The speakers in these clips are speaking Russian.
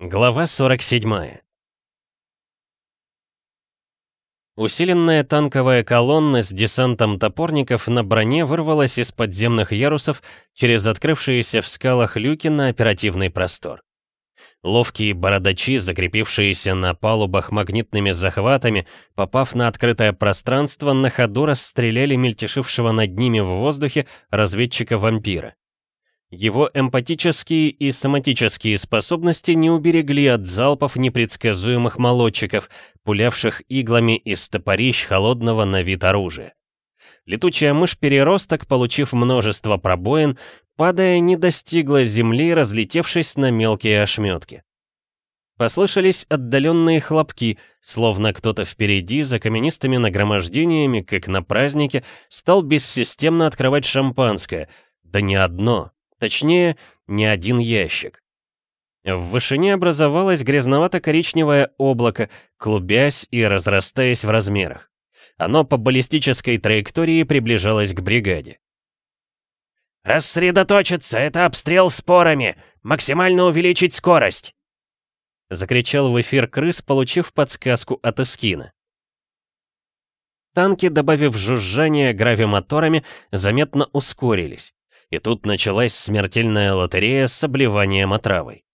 Глава 47 Усиленная танковая колонна с десантом топорников на броне вырвалась из подземных ярусов через открывшиеся в скалах люки на оперативный простор. Ловкие бородачи, закрепившиеся на палубах магнитными захватами, попав на открытое пространство, на ходу расстреляли мельтешившего над ними в воздухе разведчика-вампира. Его эмпатические и соматические способности не уберегли от залпов непредсказуемых молодчиков, пулявших иглами из топорищ холодного на вид оружия. Летучая мышь-переросток, получив множество пробоин, падая, не достигла земли, разлетевшись на мелкие ошметки. Послышались отдаленные хлопки, словно кто-то впереди, за каменистыми нагромождениями, как на празднике, стал бессистемно открывать шампанское, да не одно, Точнее, не один ящик. В вышине образовалось грязновато-коричневое облако, клубясь и разрастаясь в размерах. Оно по баллистической траектории приближалось к бригаде. «Рассредоточиться! Это обстрел спорами! Максимально увеличить скорость!» Закричал в эфир крыс, получив подсказку от Эскина. Танки, добавив жужжание гравимоторами, заметно ускорились и тут началась смертельная лотерея с обливанием отравой.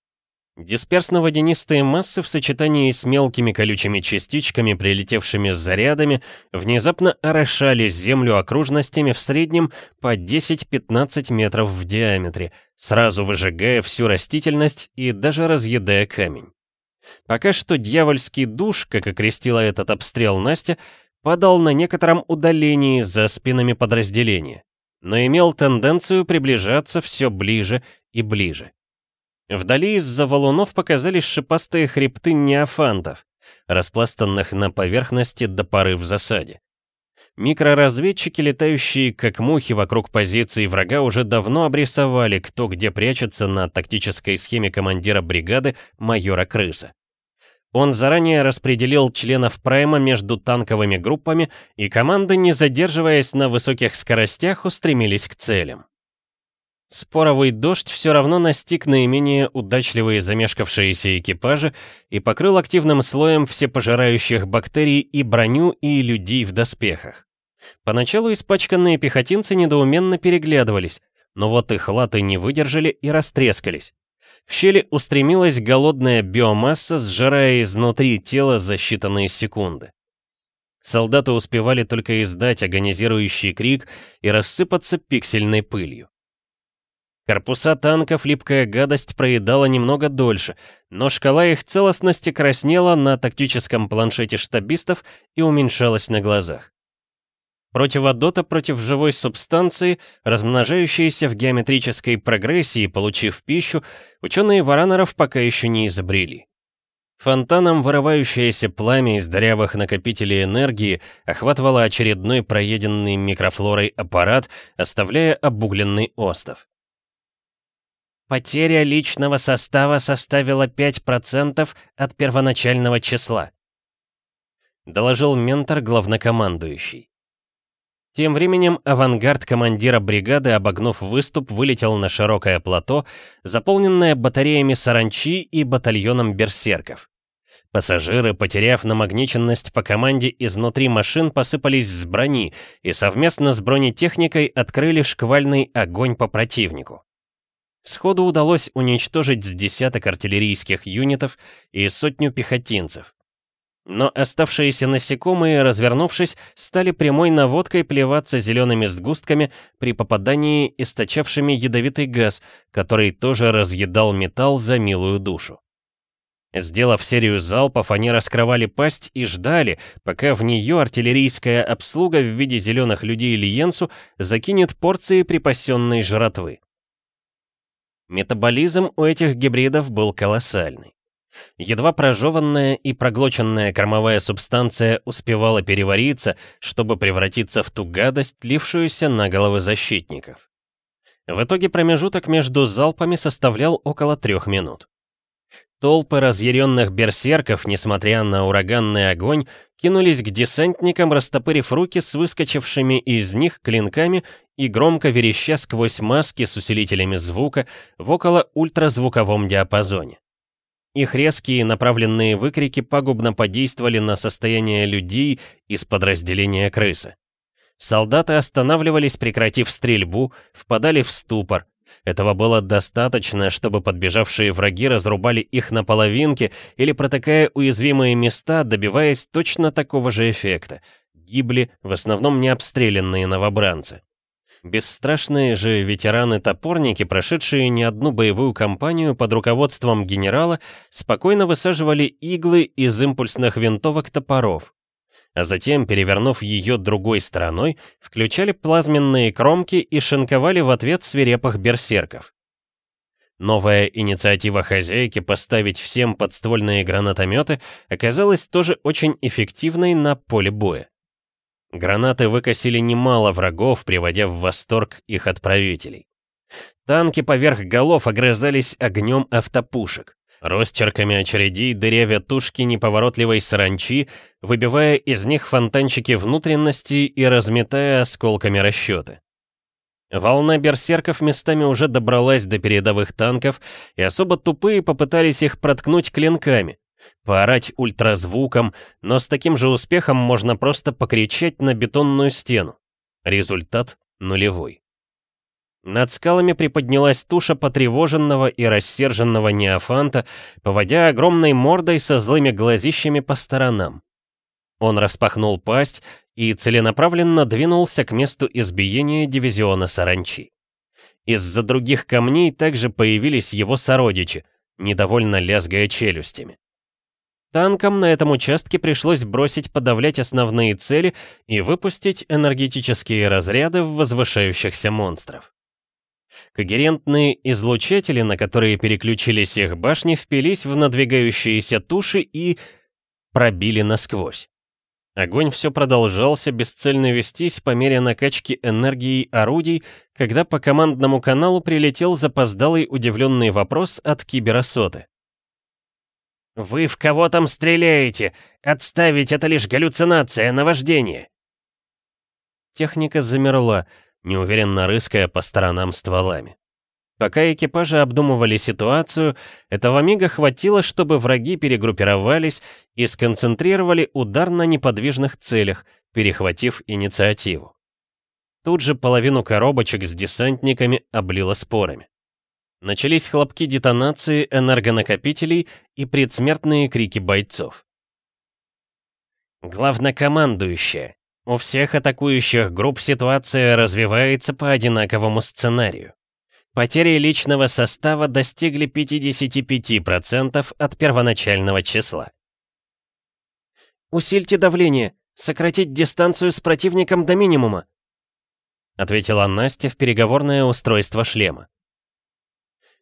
Дисперсно-водянистые массы в сочетании с мелкими колючими частичками, прилетевшими с зарядами, внезапно орошали землю окружностями в среднем по 10-15 метров в диаметре, сразу выжигая всю растительность и даже разъедая камень. Пока что дьявольский душ, как окрестила этот обстрел Настя, падал на некотором удалении за спинами подразделения но имел тенденцию приближаться все ближе и ближе. Вдали из-за валунов показались шипастые хребты неофантов, распластанных на поверхности до поры в засаде. Микроразведчики, летающие как мухи вокруг позиций врага, уже давно обрисовали, кто где прячется на тактической схеме командира бригады майора Крыса. Он заранее распределил членов Прайма между танковыми группами, и команды, не задерживаясь на высоких скоростях, устремились к целям. Споровый дождь все равно настиг наименее удачливые замешкавшиеся экипажи и покрыл активным слоем всепожирающих бактерий и броню, и людей в доспехах. Поначалу испачканные пехотинцы недоуменно переглядывались, но вот их латы не выдержали и растрескались. В щели устремилась голодная биомасса, сжирая изнутри тело за считанные секунды. Солдаты успевали только издать агонизирующий крик и рассыпаться пиксельной пылью. Корпуса танков липкая гадость проедала немного дольше, но шкала их целостности краснела на тактическом планшете штабистов и уменьшалась на глазах. Противодота против живой субстанции, размножающейся в геометрической прогрессии, получив пищу, ученые Варанеров пока еще не изобрели. Фонтаном вырывающееся пламя из дырявых накопителей энергии охватывало очередной проеденный микрофлорой аппарат, оставляя обугленный остов. Потеря личного состава составила 5% от первоначального числа, доложил ментор главнокомандующий. Тем временем авангард командира бригады, обогнув выступ, вылетел на широкое плато, заполненное батареями саранчи и батальоном берсерков. Пассажиры, потеряв намагниченность по команде изнутри машин, посыпались с брони и совместно с бронетехникой открыли шквальный огонь по противнику. Сходу удалось уничтожить с десяток артиллерийских юнитов и сотню пехотинцев. Но оставшиеся насекомые, развернувшись, стали прямой наводкой плеваться зелеными сгустками при попадании источавшими ядовитый газ, который тоже разъедал металл за милую душу. Сделав серию залпов, они раскрывали пасть и ждали, пока в нее артиллерийская обслуга в виде зеленых людей Лиенсу закинет порции припасенной жратвы. Метаболизм у этих гибридов был колоссальный. Едва прожеванная и проглоченная кормовая субстанция успевала перевариться, чтобы превратиться в ту гадость, лившуюся на головы защитников. В итоге промежуток между залпами составлял около трех минут. Толпы разъяренных берсерков, несмотря на ураганный огонь, кинулись к десантникам, растопырив руки с выскочившими из них клинками и громко вереща сквозь маски с усилителями звука в около ультразвуковом диапазоне. Их резкие направленные выкрики пагубно подействовали на состояние людей из подразделения крысы. Солдаты останавливались, прекратив стрельбу, впадали в ступор. Этого было достаточно, чтобы подбежавшие враги разрубали их на половинки или протыкая уязвимые места, добиваясь точно такого же эффекта. Гибли в основном необстрелянные новобранцы. Бесстрашные же ветераны-топорники, прошедшие не одну боевую кампанию под руководством генерала, спокойно высаживали иглы из импульсных винтовок топоров. А затем, перевернув ее другой стороной, включали плазменные кромки и шинковали в ответ свирепых берсерков. Новая инициатива хозяйки поставить всем подствольные гранатометы оказалась тоже очень эффективной на поле боя. Гранаты выкосили немало врагов, приводя в восторг их отправителей. Танки поверх голов огрызались огнем автопушек, ростерками очередей дырявя тушки неповоротливой саранчи, выбивая из них фонтанчики внутренности и разметая осколками расчеты. Волна берсерков местами уже добралась до передовых танков, и особо тупые попытались их проткнуть клинками, поорать ультразвуком, но с таким же успехом можно просто покричать на бетонную стену. Результат нулевой. Над скалами приподнялась туша потревоженного и рассерженного неофанта, поводя огромной мордой со злыми глазищами по сторонам. Он распахнул пасть и целенаправленно двинулся к месту избиения дивизиона саранчи. Из-за других камней также появились его сородичи, недовольно лязгая челюстями. Танкам на этом участке пришлось бросить подавлять основные цели и выпустить энергетические разряды в возвышающихся монстров. Когерентные излучатели, на которые переключились их башни, впились в надвигающиеся туши и пробили насквозь. Огонь все продолжался бесцельно вестись по мере накачки энергии орудий, когда по командному каналу прилетел запоздалый удивленный вопрос от киберосоты. «Вы в кого там стреляете? Отставить это лишь галлюцинация, наваждение!» Техника замерла, неуверенно рыская по сторонам стволами. Пока экипажи обдумывали ситуацию, этого мига хватило, чтобы враги перегруппировались и сконцентрировали удар на неподвижных целях, перехватив инициативу. Тут же половину коробочек с десантниками облило спорами. Начались хлопки детонации энергонакопителей и предсмертные крики бойцов. Главнокомандующая. У всех атакующих групп ситуация развивается по одинаковому сценарию. Потери личного состава достигли 55% от первоначального числа. «Усильте давление, сократить дистанцию с противником до минимума», ответила Настя в переговорное устройство шлема.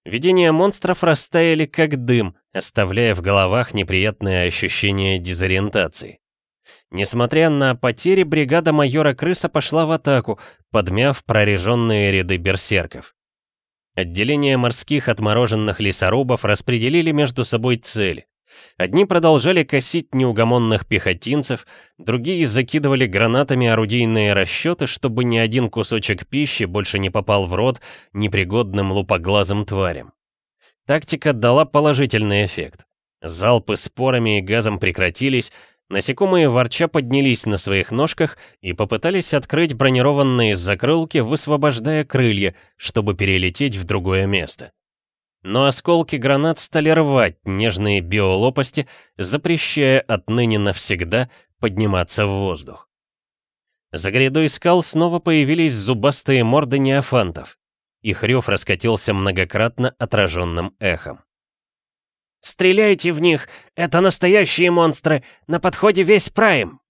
Видения монстров растаяли как дым, оставляя в головах неприятные ощущения дезориентации. Несмотря на потери, бригада майора Крыса пошла в атаку, подмяв прореженные ряды берсерков. Отделение морских отмороженных лесорубов распределили между собой цели. Одни продолжали косить неугомонных пехотинцев, другие закидывали гранатами орудийные расчеты, чтобы ни один кусочек пищи больше не попал в рот непригодным лупоглазым тварям. Тактика дала положительный эффект. Залпы спорами и газом прекратились, насекомые ворча поднялись на своих ножках и попытались открыть бронированные закрылки, высвобождая крылья, чтобы перелететь в другое место. Но осколки гранат стали рвать нежные биолопасти, запрещая отныне навсегда подниматься в воздух. За грядой скал снова появились зубастые морды неофантов. Их рев раскатился многократно отраженным эхом. «Стреляйте в них! Это настоящие монстры! На подходе весь Прайм!»